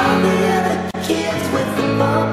all the other kids with the ball.